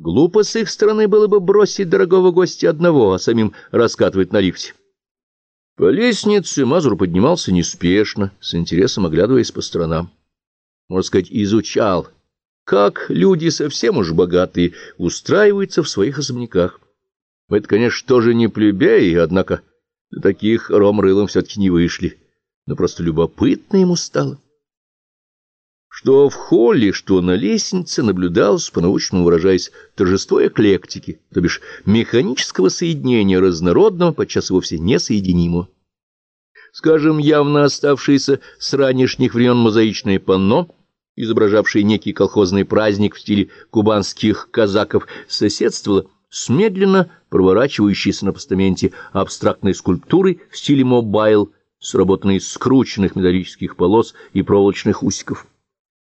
Глупо с их стороны было бы бросить дорогого гостя одного, а самим раскатывать на лифте. По лестнице Мазур поднимался неспешно, с интересом оглядываясь по сторонам. Можно сказать, изучал, как люди совсем уж богатые устраиваются в своих особняках. Это, конечно, тоже не плебеи, однако до таких ром-рылом все-таки не вышли, но просто любопытно ему стало. Что в холле, что на лестнице наблюдалось, по-научному выражаясь, торжество эклектики, то бишь механического соединения разнородного, подчас вовсе несоединимого. Скажем, явно оставшиеся с ранешних времен мозаичное панно, изображавшее некий колхозный праздник в стиле кубанских казаков, соседствовало с медленно проворачивающейся на постаменте абстрактной скульптурой в стиле mobile, сработанной из скрученных металлических полос и проволочных усиков.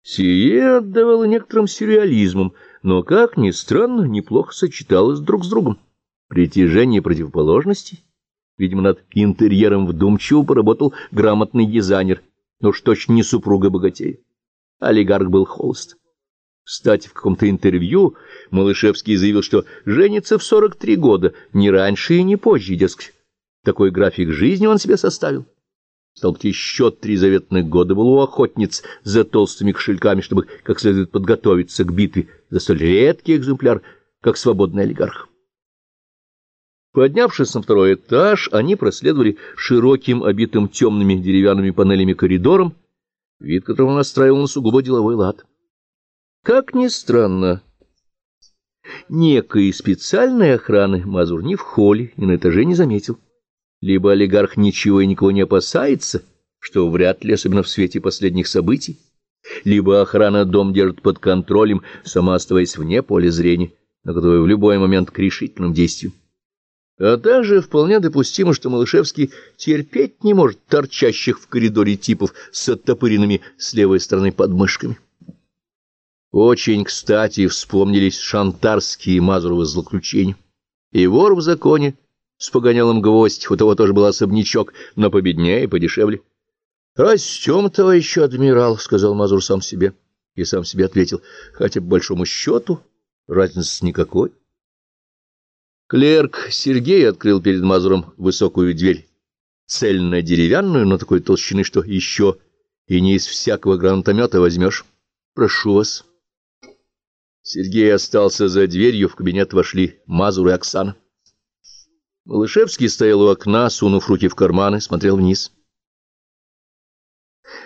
Сие отдавало некоторым сюрреализмом, но, как ни странно, неплохо сочеталось друг с другом. Притяжение противоположностей. Видимо, над интерьером вдумчиво поработал грамотный дизайнер, но уж точно не супруга богатея. Олигарх был холост. Кстати, в каком-то интервью Малышевский заявил, что женится в 43 года, не раньше и не позже, дескать. Такой график жизни он себе составил. Стал быть, еще три заветных года был у охотниц за толстыми кошельками, чтобы как следует подготовиться к битве за столь редкий экземпляр, как свободный олигарх. Поднявшись на второй этаж, они проследовали широким, обитым темными деревянными панелями коридором, вид которого настраивал на сугубо деловой лад. Как ни странно, некой специальной охраны Мазур ни в холле, ни на этаже не заметил. Либо олигарх ничего и никого не опасается, что вряд ли, особенно в свете последних событий, либо охрана дом держит под контролем, сама оставаясь вне поля зрения, на готовая в любой момент к решительным действиям. А также вполне допустимо, что Малышевский терпеть не может торчащих в коридоре типов с оттопыренными с левой стороны подмышками. Очень кстати вспомнились шантарские Мазуровы злоключения. И вор в законе, с погонялом гвоздь, у того тоже был особнячок, но победнее и подешевле. — Растем, товарищ адмирал, — сказал Мазур сам себе, и сам себе ответил, — хотя по большому счету разницы никакой. Клерк Сергей открыл перед Мазуром высокую дверь, цельно деревянную, но такой толщины, что еще и не из всякого гранатомета возьмешь. Прошу вас. Сергей остался за дверью, в кабинет вошли Мазур и Оксана. Малышевский стоял у окна, сунув руки в карманы, смотрел вниз.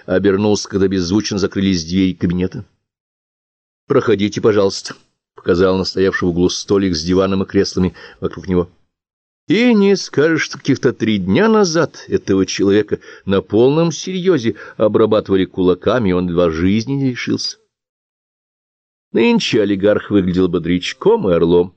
Обернулся, когда беззвучно закрылись двери кабинета. — Проходите, пожалуйста, — показал настоявший в углу столик с диваном и креслами вокруг него. И не скажешь, что каких-то три дня назад этого человека на полном серьезе обрабатывали кулаками, и он два жизни не решился. Нынче олигарх выглядел бодрячком и орлом.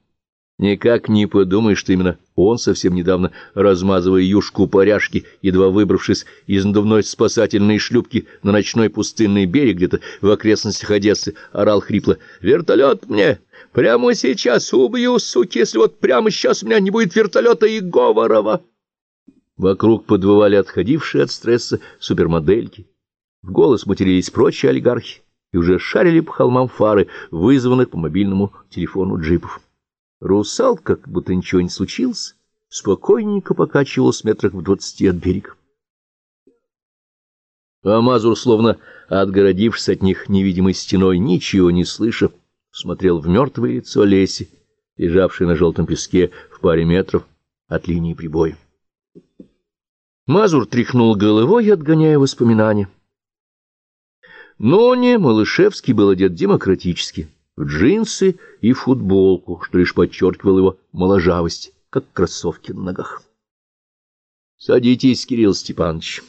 Никак не подумай, что именно он совсем недавно, размазывая юшку поряшки, едва выбравшись из надувной спасательной шлюпки на ночной пустынный берег где-то в окрестностях Одессы, орал хрипло «Вертолет мне! Прямо сейчас убью, суки, если вот прямо сейчас у меня не будет вертолета и Говорова!» Вокруг подвывали отходившие от стресса супермодельки. В голос матерились прочие олигархи и уже шарили по холмам фары, вызванных по мобильному телефону джипов. Русалка, как будто ничего не случилось, спокойненько покачивалась метрах в двадцати от берега. А Мазур, словно отгородившись от них невидимой стеной, ничего не слыша, смотрел в мертвое лицо Леси, лежавшей на желтом песке в паре метров от линии прибоя. Мазур тряхнул головой, отгоняя воспоминания. Но не Малышевский был одет демократически в джинсы и футболку, что лишь подчеркивал его моложавость, как кроссовки на ногах. — Садитесь, Кирилл Степанович.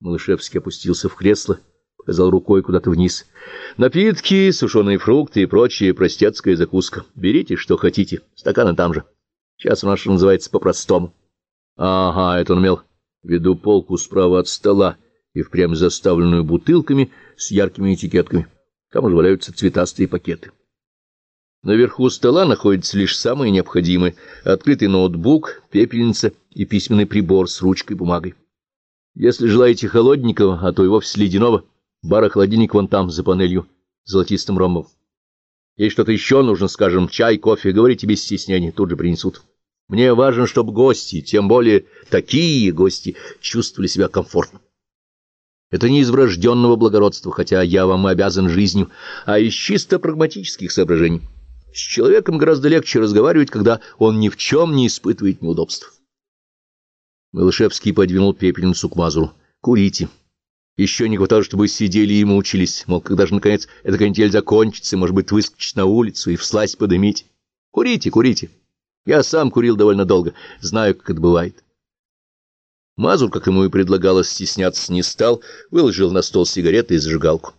Малышевский опустился в кресло, показал рукой куда-то вниз. — Напитки, сушеные фрукты и прочая простецкая закуска. Берите, что хотите, стаканы там же. Сейчас у нас называется по-простому. — Ага, это он имел в полку справа от стола и впрямь заставленную бутылками с яркими этикетками. Там уже валяются цветастые пакеты. Наверху стола находится лишь самое необходимое — открытый ноутбук, пепельница и письменный прибор с ручкой и бумагой. Если желаете холодненького, а то и вовсе ледяного, бар-холодильник вон там, за панелью, золотистым ромбом. Если что-то еще нужно, скажем, чай, кофе, говорите без стеснения, тут же принесут. Мне важно, чтобы гости, тем более такие гости, чувствовали себя комфортно. Это не из врожденного благородства, хотя я вам обязан жизнью, а из чисто прагматических соображений. С человеком гораздо легче разговаривать, когда он ни в чем не испытывает неудобств. Малышевский подвинул пепельницу к Мазуру. «Курите. Еще не хватало, чтобы сидели и мучились. Мол, когда же, наконец, эта канитель закончится, может быть, выскочить на улицу и всласть подымить. Курите, курите. Я сам курил довольно долго, знаю, как это бывает». Мазур, как ему и предлагалось, стесняться не стал, выложил на стол сигареты и зажигалку.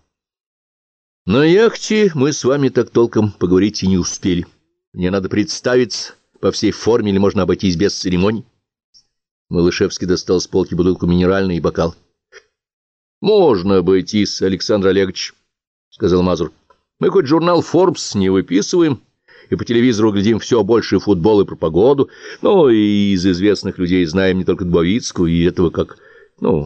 На яхте мы с вами так толком поговорить и не успели. Мне надо представиться по всей форме, или можно обойтись без церемоний. Малышевский достал с полки бутылку минеральной и бокал. — Можно обойтись, Александр Олегович, — сказал Мазур. — Мы хоть журнал «Форбс» не выписываем, и по телевизору глядим все больше футбол и про погоду, но и из известных людей знаем не только Дубовицкую и этого как, ну,